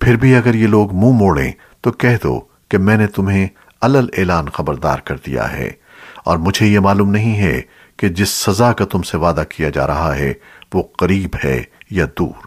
پھر بھی اگر یہ لوگ منہ موڑیں، تو کہہ دو کہ میں نے تمہیں علل اعلان خبردار کر دیا ہے۔ اور مجھے یہ معلوم نہیں ہے کہ جس سزا کا تم سے وعدہ کیا جا رہا ہے، وہ قریب ہے یا دور۔